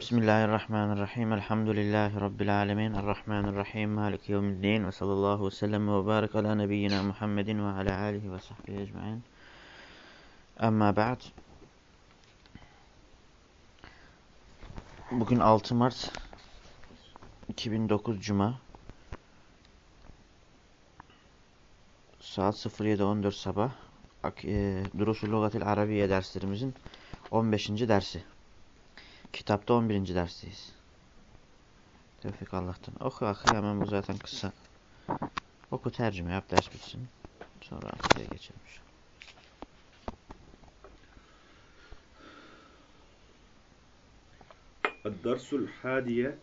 Bismillahirrahmanirrahim. Elhamdülillahi Rabbil alemin. Errahmanirrahim. Maliki yevmiddin. Ve sallallahu ve sellem ve barik ala nebiyyina Muhammedin ve ala alihi ve sahbihi ecma'in. Amma ba'd. Bugün 6 Mart 2009 Cuma. Saat 07.14 sabah. E, Durusul Lugatil Arabiye derslerimizin 15. dersi. Kitapta 11. dersteyiz. Tevfik Allah'tan. Oku akı hemen bu zaten kısa. Oku tercüme yap ders bitsin. Sonra akıya geçelim. Dersul hadiye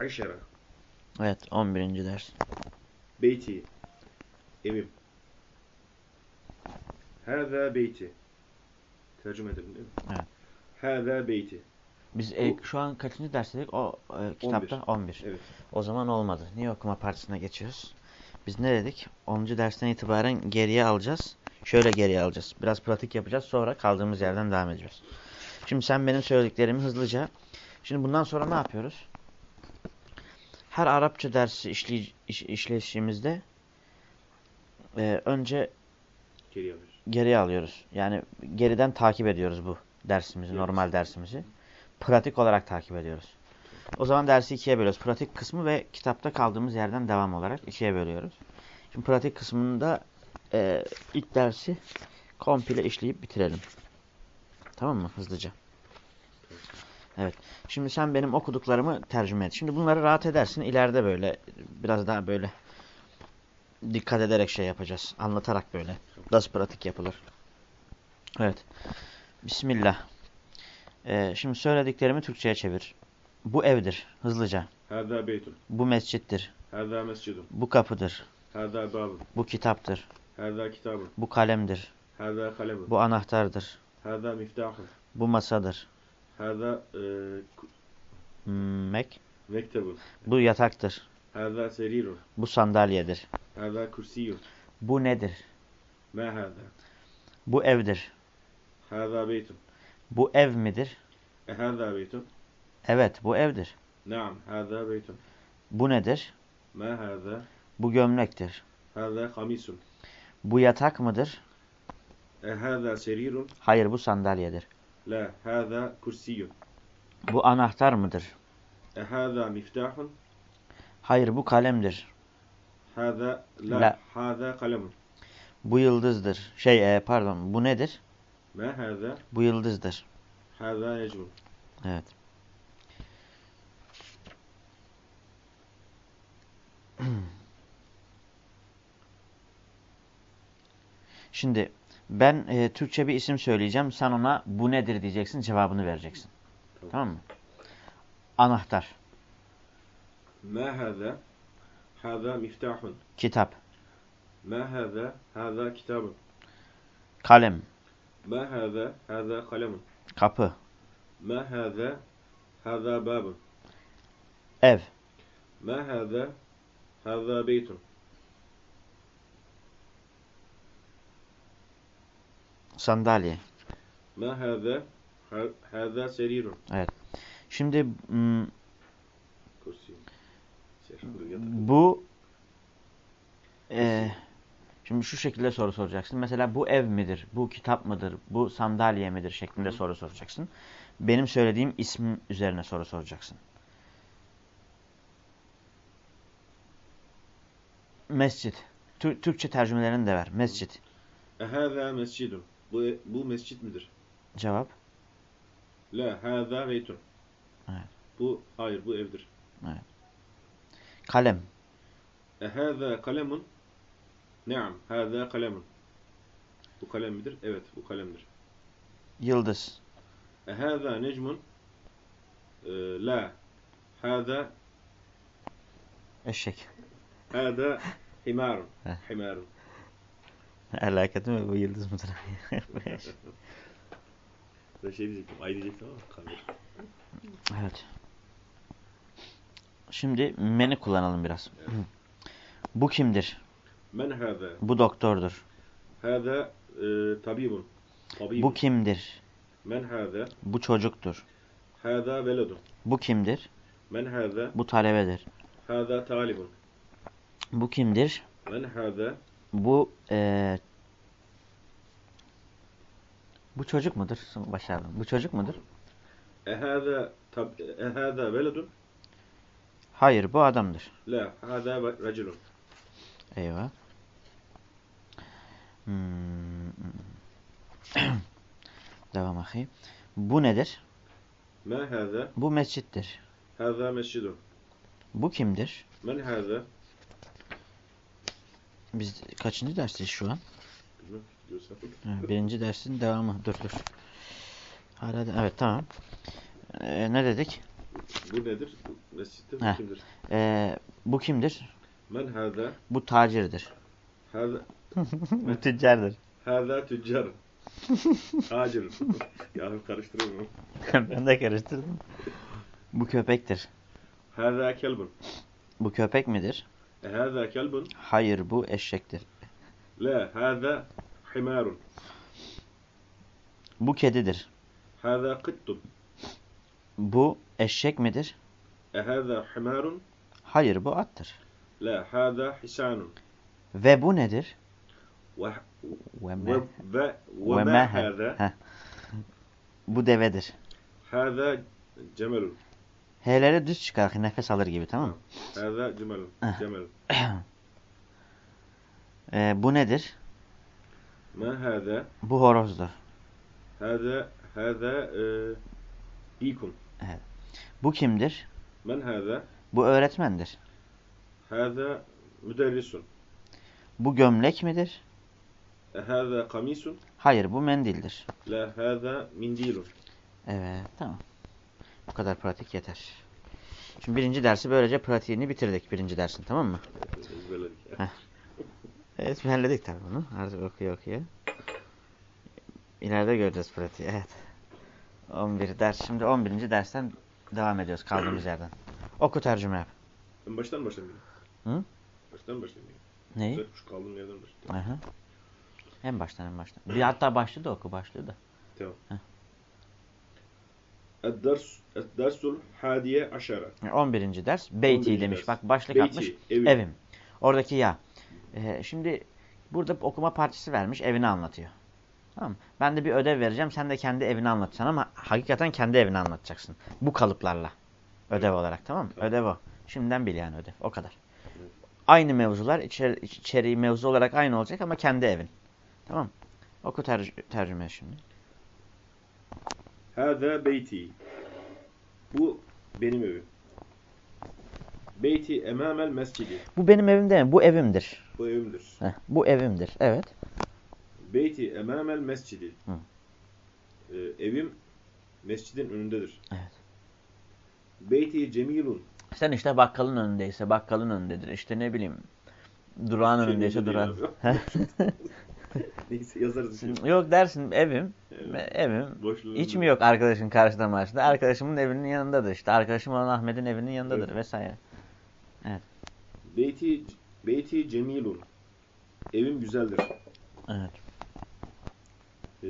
aşara. Evet 11. ders. Beyti. Evim. Hâzâ beyti. Tercüme edelim değil mi? Evet. Hâzâ beyti. Biz e, şu an kaçıncı derstedik? O e, kitapta 11. 11. Evet. O zaman olmadı. Niye okuma partisine geçiyoruz? Biz ne dedik? 10. dersten itibaren geriye alacağız. Şöyle geriye alacağız. Biraz pratik yapacağız. Sonra kaldığımız yerden devam edeceğiz. Şimdi sen benim söylediklerimi hızlıca. Şimdi bundan sonra ne yapıyoruz? Her Arapça dersi işley, iş, işleyişimizde e, önce geriye alıyoruz. Geriye alıyoruz. Yani geriden takip ediyoruz bu dersimizi, evet. normal dersimizi pratik olarak takip ediyoruz. O zaman dersi ikiye bölüyoruz. Pratik kısmı ve kitapta kaldığımız yerden devam olarak ikiye bölüyoruz. Şimdi pratik kısmında e, ilk dersi komple işleyip bitirelim. Tamam mı? Hızlıca. Evet. Şimdi sen benim okuduklarımı tercüme et. Şimdi bunları rahat edersin. İleride böyle biraz daha böyle dikkat ederek şey yapacağız. Anlatarak böyle. Nasıl pratik yapılır. Evet. Bismillah. Ee, şimdi söylediklerimi Türkçe'ye çevir. Bu evdir. Hızlıca. Hâzâ beytun. Bu mescittir. Hâzâ mescidun. Bu kapıdır. Hâzâ babun. Bu kitaptır. Hâzâ kitabun. Bu kalemdir. Hâzâ kalemun. Bu anahtardır. Hâzâ miftahun. Bu masadır. Hâzâ e, Mek. mektebun. Bu yataktır. Hâzâ serirun. Bu sandalyedir. Hâzâ kursiyun. Bu nedir? Mâ hâzâ. Bu evdir. Hâzâ beytun. Bu ev midir? E hâzâ beytun. Evet bu evdir. Naam hâzâ beytun. Bu nedir? Mâ hâzâ. Bu gömlektir. Hâzâ kamisun. Bu yatak mıdır? E hâzâ serirun. Hayır bu sandalyedir. La hâzâ kursiyun. Bu anahtar mıdır? E hâzâ miftahun. Hayır bu kalemdir. Hâzâ la, La. hâzâ kalemun. Bu yıldızdır. Şey e, pardon bu nedir? Ma hâzâ? Bu yıldızdır. Hâzâ necmun. Evet. Şimdi ben e, Türkçe bir isim söyleyeceğim. Sen ona bu nedir diyeceksin. Cevabını vereceksin. Tamam, tamam mı? Anahtar. Ma hâzâ? Hâzâ miftahun. Kitap. Ma hâzâ? Hâzâ kitabun. Kalem. Ma hâzâ? Hâzâ kalemun. Kapı. Ma hâzâ? Hâzâ bâbun. Ev. Ma hâzâ? Hâzâ beytun. Sandalye. Ma hâzâ? Hâzâ serirun. Evet. Şimdi bu e, şimdi şu şekilde soru soracaksın. Mesela bu ev midir? Bu kitap mıdır? Bu sandalye midir? şeklinde Hı. soru soracaksın. Benim söylediğim ism üzerine soru soracaksın. Mescit. Türkçe tercümelerini de ver. Mescit. Hâzâ mescidun. Bu, bu mescit midir? Cevap. La hâzâ beytun. Evet. Bu, hayır bu evdir. Evet. Kalem. Ehâzâ kalemun. Naam, hâzâ kalemun. Bu kalem midir? Evet, bu kalemdir. Yıldız. Ehâzâ necmun. Ee, la. Hâzâ Eşek. Hâzâ himarun. Himarun. Alakası mı bu yıldız mıdır? ben şey diyecektim, ay diyecektim ama kalır. Evet. Şimdi meni kullanalım biraz. Evet. Bu kimdir? Men hâzâ. Bu doktordur. Hâzâ e, tabibun. tabibun. Bu kimdir? Men hâzâ. Bu çocuktur. Hâzâ veledun. Bu kimdir? Men hâzâ. Bu talebedir. Hâzâ talibun. Bu kimdir? Men hâzâ. Bu eee bu çocuk mudur? Başardım. Bu çocuk mudur? Ehâzâ tab ehâzâ veledun. Hayır, bu adamdır. La, hâzâ raculun. Eyvah. Hmm. Devam akıyım. Bu nedir? Ma hâzâ. Bu mescittir. Hâzâ mescidun. Bu kimdir? Men hâzâ. Biz kaçıncı dersteyiz şu an? Birinci dersin devamı. Dur dur. Hala da, evet tamam. Ee, ne dedik? Bu nedir? Heh. bu kimdir? Ee, bu kimdir? Men hâzâ. Bu tacirdir. Hâzâ. Bu tüccardır. Hâzâ tüccar. Tacir. ya karıştırıyorum. ben de karıştırdım. Bu köpektir. Hâzâ kelbun. Bu köpek midir? Hâzâ kelbun. Hayır bu eşektir. La, hâzâ himârun. Bu kedidir. Hâzâ kıttun. Bu eşek midir? Ehâzâ himârun. Hayır bu attır. La, hâzâ hisânun. Ve bu nedir? Ve Ve ve ve Ve ve me. ma hâzâ. Heh. Bu devedir. Hâzâ cemelun. H'leri düz çıkar nefes alır gibi tamam mı? Hâzâ cemelun. Cemelun. Ee, bu nedir? Ma hâzâ. Bu horozdur. Hâzâ hâzâ e. Bu kimdir? Men hâzâ. Bu öğretmendir. Hâzâ müderrisun. Bu gömlek midir? Hâzâ kamisun. Hayır bu mendildir. La hâzâ mindilun. Evet tamam. Bu kadar pratik yeter. Şimdi birinci dersi böylece pratiğini bitirdik birinci dersin tamam mı? Ezberledik. Evet ezberledik tabii bunu. Artık okuyor okuyor. İleride göreceğiz pratiği evet. 11 ders. Şimdi 11. dersten devam ediyoruz kaldığımız yerden. Oku tercüme yap. Ben baştan başlayayım. Hı? Baştan başlayayım. Neyi? Şu kaldığım yerden başlayayım. Aha. En baştan en baştan. Bir hatta başlığı da oku başlığı da. Tamam. Ed-ders, ed-dersul hadiye aşara. 11. ders. Beyti 11. demiş. ders. Bak başlık Beyti, atmış. evim. Evim. Oradaki ya. Ee, şimdi burada okuma parçası vermiş. Evini anlatıyor. Tamam mı? Ben de bir ödev vereceğim. Sen de kendi evini anlatacaksın ama hakikaten kendi evini anlatacaksın. Bu kalıplarla. Ödev olarak tamam mı? Tamam. Ödev o. Şimdiden bil yani ödev. O kadar. Evet. Aynı mevzular içeri, iç- içeriği mevzu olarak aynı olacak ama kendi evin. Tamam? Oku tercü tercüme şimdi. Hâzâ beyti. Bu benim evim. Beyti emâmel mescidi. Bu benim evim değil mi? Bu evimdir. Bu evimdir. Heh, bu evimdir. Evet. Beyti emâmel mescidi. Hı. Ee, evim mescidin önündedir. Evet. Beyti cemilun. Sen işte bakkalın önündeyse bakkalın önündedir. İşte ne bileyim durağın Şey önündeyse önünde durağın. Neyse yazarız. şimdi. Yok dersin evim. Evet. Evim. Boşluğun Hiç mi yok arkadaşın karşıda marşında? Arkadaşımın evinin yanındadır işte. Arkadaşım olan Ahmet'in evinin yanındadır Evet. vesaire. Beyti, beyti cemilun. Evim güzeldir. Evet. Ee,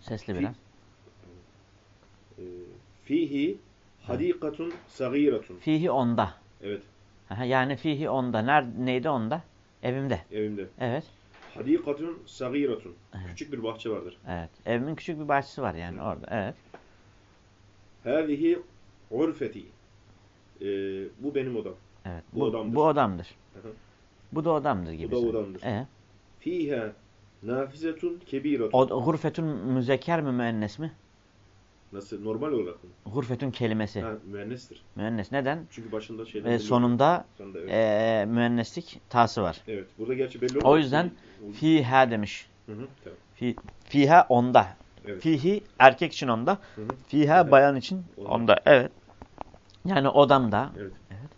Sesli Fi- biraz. e, fihi hadikatun sagiratun. Fihi onda. Evet, Aha, Yani fihi onda. Nerede, neydi onda? Evimde. evimde. Evet. Hadikatun sagiratun. Evet. Küçük bir bahçe vardır. Evet. Evimin küçük bir bahçesi var yani orada. Evet. Hâzihi urfeti. Ee, bu benim odam. Evet. Bu Bu, odamdır. bu odamdır. Hı hı. Bu da odamdır gibi. Bu da odamdır. Evet. Fiha nafizetun kebiratun. O, gurfetun müzekker mi müennes mi? Nasıl? Normal olarak mı? Gurfetun kelimesi. Ha, müennestir. Müennes. Neden? Çünkü başında şeyden belli sonunda. Sonunda, evet. e, müenneslik tası var. evet. Burada gerçi belli olmuyor. O yüzden fiha demiş. Hı hı, tamam. Fi, fiha onda. Evet. Fihi erkek için onda. Hı hı. Fiha Evet. bayan için Onda. onda. Evet. Yani odamda. Evet. Evet.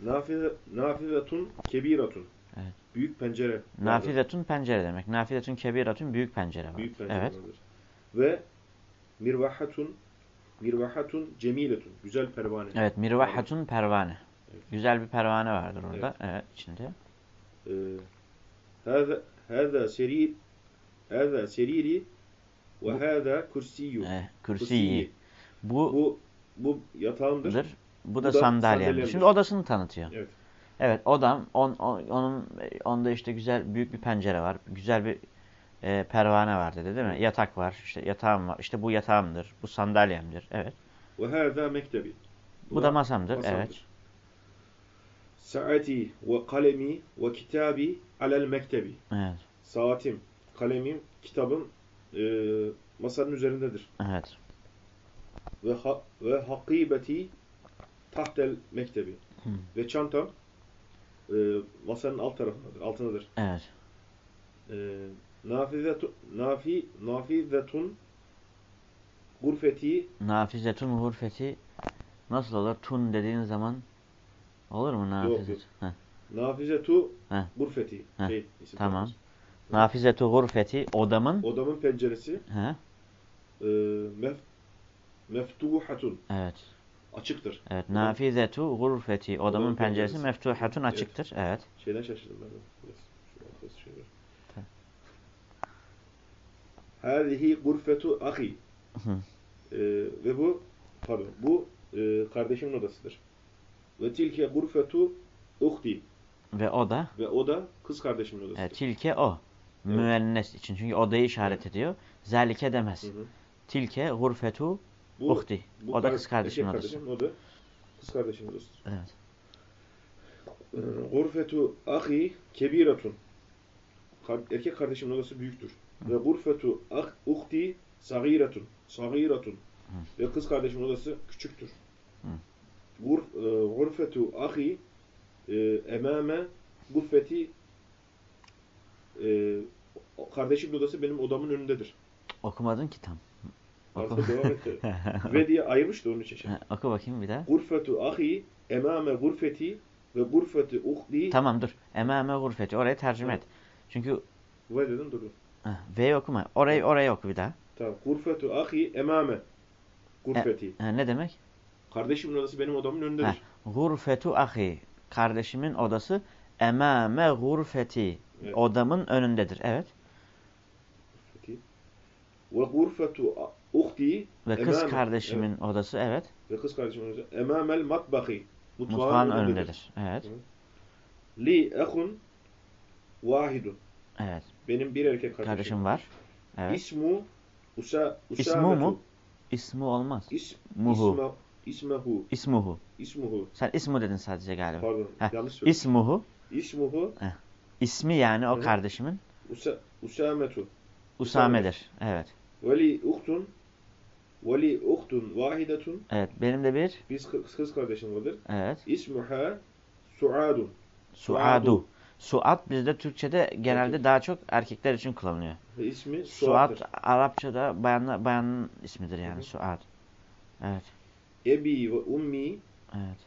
Nafize, nafizetun kebiratun. Evet. Büyük pencere. Nafizetun pencere demek. Nafizetun kebiratun büyük pencere var. Büyük pencere Evet. vardır. Ve mirvahatun mirvahatun cemiletun. Güzel pervane. Evet. Mirvahatun pervane. Evet. Güzel bir pervane vardır orada. Evet, içinde. Ee, hâzâ hâzâ hâzâ seriri ve hâzâ kursiyyu. Evet. Kürsiyi. Bu, Bu bu yatağımdır. bu, Bu da, da sandalyemdir. sandalyemdir. Şimdi odasını tanıtıyor. Evet. Evet odam on, on- onun onda işte güzel büyük bir pencere var. Güzel bir e, pervane var dedi değil mi? Yatak var. işte yatağım var. İşte bu yatağımdır. Bu sandalyemdir. Evet. Ve hâzâ mektebi. Bu, da masamdır. masamdır. Evet. Saati ve kalemi ve kitabi alel mektebi. Evet. Saatim, kalemim, kitabım e, masanın üzerindedir. Evet. Ve ha, ve hakibeti tahtel mektebi. Hı. Ve çantam e, masanın alt tarafındadır, altındadır. Evet. E, nafizetu, nafi, nafizetun gurfeti Nafizetun hurfeti nasıl olur? Tun dediğin zaman olur mu nafizet? yok. Heh. nafizetu Heh. gurfeti. Heh. Şey, isim Tamam. tanımız. Nafizetu hurfeti odamın Odamın penceresi He? e, mef, meftuhatun. Evet. Açıktır. Evet. Nafizetu hurfeti odamın Odamın penceresi penceresi. meftuhatun Evet. açıktır. Evet. Şeyden şaşırdım ben. Biraz şu. Hâzihi gurfetu ahi. Ee, ve bu pardon bu e, kardeşimin odasıdır. Ve tilke gurfetu uhti. Ve o da Ve o da kız kardeşimin odasıdır. evet, tilke o. Müennes için. Çünkü odayı işaret ediyor. Zelike demez. Hı hı. Tilke hurfetu Bu, uhti. bu O da kız kardeşimin odası. kardeşim, o da kız kardeşimin odasıdır. Evet. Ee, Gurfetu ahi kebiratun. Erkek kardeşimin odası büyüktür. Ve gurfetu uhti sagiratun. Sagiratun. Ve kız kardeşimin odası küçüktür. E, gurfetu ahi e, emame gurfeti e, kardeşimin odası benim odamın önündedir. Okumadın ki tam. Oku. Devam etti. Ve diye ayırmıştı onun için. şey. Oku bakayım bir daha. Gurfetu ahi emame gurfeti ve gurfetu uhti Tamam dur. Emame gurfeti. Orayı tercüme et. Evet. Çünkü ve dedim durun. Ha, V'yi okuma. Orayı orayı oku bir daha. Tamam. Gurfetu ahi emame gurfeti. Ha, ne demek? Kardeşimin odası benim odamın önündedir. Ha, Gurfetu ahi. Kardeşimin odası emame gurfeti. Evet. Odamın önündedir. Evet. Gurfeti. Ve gurfetu uhti Ve kız emame- kardeşimin Evet. odası evet. Ve kız kardeşimin odası emamel matbahi. Mutfağın, Mutfağın önündedir. önündedir. Evet. Li ehun vahidun. Evet. Benim bir erkek kardeşim. Kardeşim var. Evet. İsmu usa, İsmu usametu. mu? İsmu olmaz. İs, Muhu. isma- ismehu. İsmuhu. İsmuhu. Sen ismu dedin sadece galiba. Pardon. Heh, Yanlış söyledim. İsmuhu. İsmuhu İsmi yani o Hı. kardeşimin usa, usametu. Usame'dir. Evet. Veli uhtun Veli uhtun vahidetun Evet. Benim de bir Biz kız, kız kardeşim vardır. evet. İsmuha Suadun. Suadu. Suat bizde Türkçe'de genelde daha çok erkekler için kullanılıyor. Ve ismi Suat Suad'dır. Arapçada bayanla, bayanın ismidir yani. Hı hı. Suat. Evet. Ebi ve ummi Evet.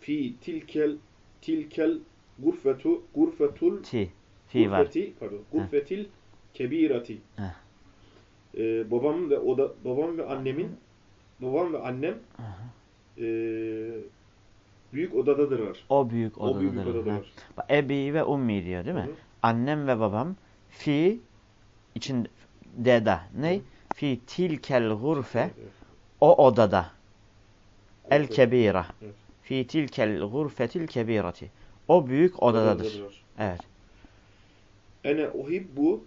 fi tilkel tilkel gurfetu gurfetul Ti. Fi var. gurfeti pardon gurfetil kebirati. Heh. Ee, babam ve o da babam ve annemin babam ve annem Hı hı. Büyük odadadırlar. O büyük O büyük odadadır. Odadadır. Bak, Ebi ve ummi diyor değil mi? Hı hı. Annem ve babam fi için deda. Ne? Fi tilkel gurfe Evet. o odada. El Gurfe- kebira. Evet. Fi tilkel gurfetil kebirati. O büyük odadadır. odadadırlar. Evet. Ene uhibbu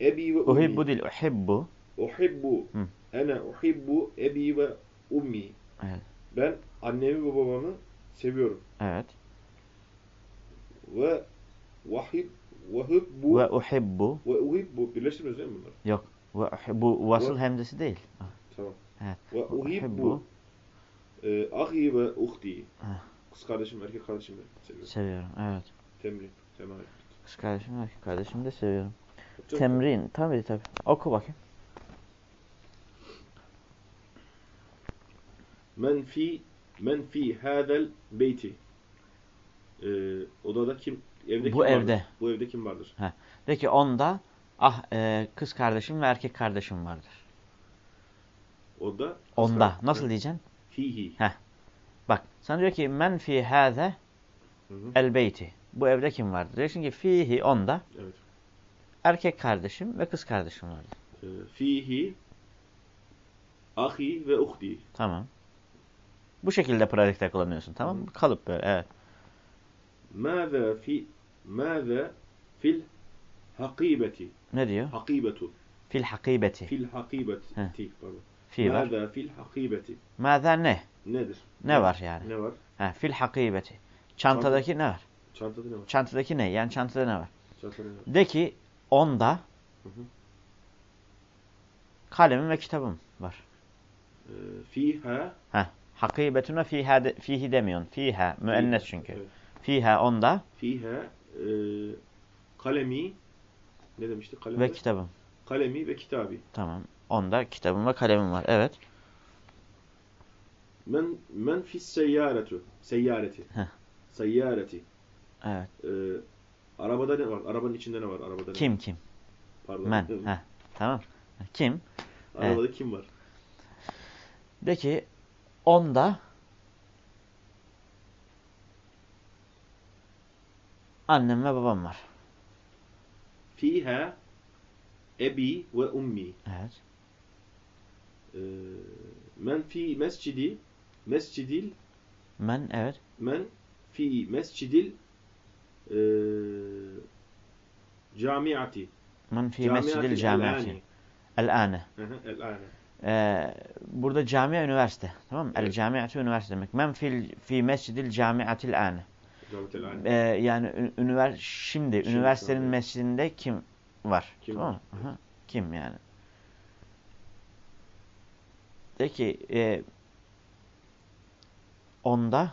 ebi ve ummi. Uhibbu dil uhibbu. Uhibbu. Hı. Ene uhibbu ebi ve ummi. Evet. Ben annemi ve babamı seviyorum. Evet. Ve vahib vahibbu Ve ve, uhibbu. uhibbu. Birleştirmiyoruz değil mi bunları? Yok. Ve uhibbu vasıl Ve- hemzesi değil. Tamam. Evet. Ve uhibbu Uhibbu. e, ahi ve uhti. Kız kardeşim, erkek kardeşimi seviyorum. Seviyorum. Evet. Temrin. Temel. Kız kardeşim, erkek kardeşim de seviyorum. Mısın? Temrin. Tabii tabii. Oku bakayım. Men fi men fi hadel beyti. Ee, odada kim evde Bu kim evde. vardır? Bu evde kim vardır? De ki onda ah e, kız kardeşim ve erkek kardeşim vardır. Oda kız Onda. kardeş- Nasıl Evet. diyeceksin? Fihi. Bak sana diyor ki men fi hâze el beyti. Bu evde kim vardır? Diyorsun ki fihi onda Evet. erkek kardeşim ve kız kardeşim vardır. Ee, fihi ahi ve uhti. Tamam. Bu şekilde pratikte kullanıyorsun. Tamam mı? Kalıp böyle. Evet. Mâzâ fi mâzâ fil hakibeti. Ne diyor? Hakibetu. Fil hakibeti. Fil hakibeti. Pardon. Fi var. Mâzâ fil hakibeti. Mâzâ ne? Nedir? Ne var yani? Ne var? Ha, fil hakibeti. Çantadaki ne var? Çantada ne var? Çantadaki ne? Yani çantada ne var? Çantada ne var? De ki onda Hı hı. kalemim ve kitabım var. Ee, fiha Ha. Hakibetuna fiha de, fihi demiyorsun. Fiha. Müennes çünkü. Evet. Fiha onda Fiha e, kalemi ne demiştik? Kalemi, ve kitabım. kalemi ve kitabi. Tamam. Onda kitabım ve kalemim var. Evet. Men men fis seyyaretu. Seyyareti. Heh. Seyyareti. Evet. Ee, arabada ne var? Arabanın içinde ne var? Arabada ne Kim var? kim? Pardon. Men. Ha. Tamam. Kim? Arabada kim var? De ki onda annem ve babam var. Fiha ebi ve ummi. Evet. Ee, men fi mescidi mescidil Men evet. men fi mescidil ee, camiati. Men fi mescidil camiati. El-ane. El-ane. Ee, burada camia üniversite. Tamam mı? El Evet. camiatü üniversite demek. Men fil fi mescidil camiatil ane. Ee, yani ünivers şimdi, Şimdi üniversitenin tamam. mescidinde kim var? Kim tamam mı? Aha. Kim yani? De ki e, onda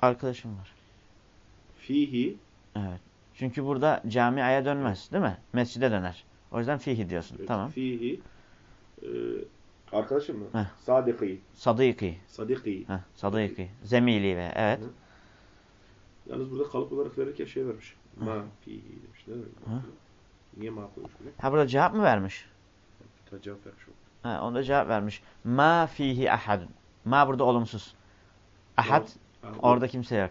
arkadaşım var. Fihi Evet. Çünkü burada camiaya dönmez değil mi? Mescide döner. O yüzden fihi diyorsun. evet, Tamam. Fihi ee, arkadaşım mı? Heh. Sadiki. Sadiki. Sadiki. Heh, sadiki. Zemili ve evet. Hı. Yalnız burada kalıp olarak verirken şey vermiş. Hı. Ma fihi demiş. Ne demek? Niye ma koymuş buraya? Ha burada cevap mı vermiş? Bir cevap vermiş. o. Ha, onda cevap vermiş. Ma fihi ahadun. Ma burada olumsuz. Ahad orada kimse yok.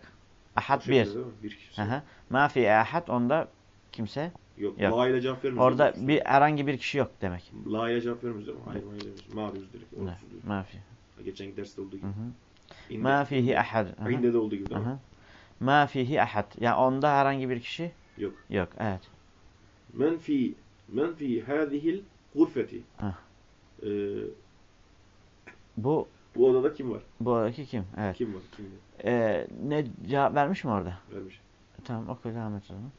Ahad bir. Bir kişi. Aha. Ma fi ahad onda kimse. Yok. Yok. La ile cevap vermiyoruz. Orada bir herhangi bir kişi yok demek. La ile cevap vermiyoruz değil mi? Hayır, hayır demiyoruz. Ma diyoruz direkt. Ne? Olumsuz diyoruz. Ma fi. Geçen derste olduğu gibi. Ma fihi ahad. Aha. İnde de olduğu gibi değil mi? Ma fihi ahad. Ya onda herhangi bir kişi Yok. yok. Evet. Men fi men fi hadihil gurfeti. Ee, Bu bu odada kim var? bu oradaki kim? Evet. Kim var? Kim? Ee, ne cevap vermiş mi orada? vermiş? Tamam oku devam et o zaman.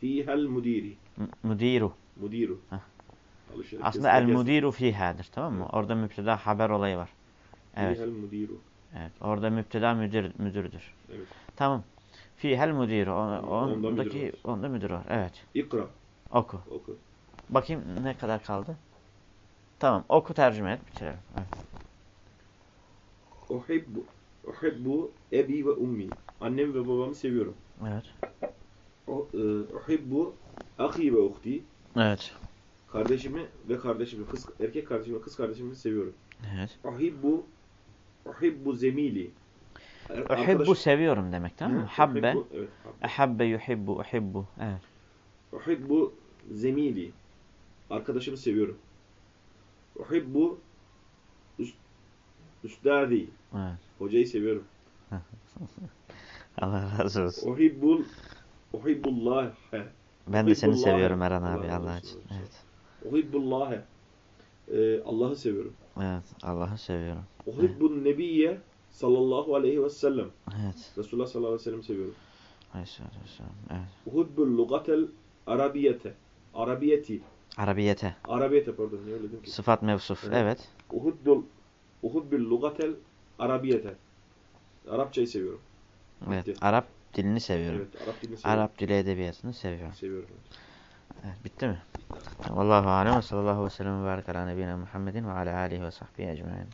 Fihel mudiri. Mudiru. Mudiru. Alışveriş Aslında el mudiru fihadır tamam mı? Evet. Orada müpteda haber olayı var. Evet. Fihel mudiru. Evet. Orada müpteda müdür müdürdür. Evet. Tamam. Fihel müdiru. O- Onda müdür Ondaki var. onda müdür var. Evet. İkra. Oku. Oku. Bakayım ne kadar kaldı? Tamam. Oku tercüme et. Bitirelim. Evet. Uhibbu. Uhibbu ebi ve ummi. Annem ve babamı seviyorum. Evet. E, Uhibbu ahi ve uhti. Evet. Kardeşimi ve kardeşimi, kız, erkek kardeşimi ve kız kardeşimi seviyorum. Evet. Uhibbu Uhibbu zemili. Er- Uhibbu seviyorum demek tamam mı? Hı, Habbe. Evet. habbe. Yuhibbu. Uhibbu. Evet. Uhibbu zemili. Arkadaşımı seviyorum. Uhibbu üst, üstadi. Evet. Hocayı seviyorum. Allah razı olsun. Uhibbul Uhibbullâhe. Ben de seni seviyorum Eren abi Allah için. Evet. Uhibbullâhe. Ee, Allah'ı seviyorum. Evet. Allah'ı seviyorum. Uhibbun nebiyye sallallahu aleyhi ve sellem. Evet. Resulullah sallallahu aleyhi ve sellem seviyorum. Aleyhisselatü vesselam. Evet. Uhibbul lugatel arabiyete. Arabiyeti. Arabiyete. Arabiyete pardon niye öyle dedim ki? Sıfat mevsuf. Evet. Evet. Uhibbul Uhibbul lugatel arabiyete. Arapçayı seviyorum. Evet. Bitti. Arap dilini seviyorum. Evet, Arap dilini seviyorum. Arap dili edebiyatını seviyorum. Seviyorum. Evet, bitti mi? Vallahu alem ve sallallahu ve sellem ve barik ala nebine Muhammedin ve ala alihi ve sahbihi ecmaîn.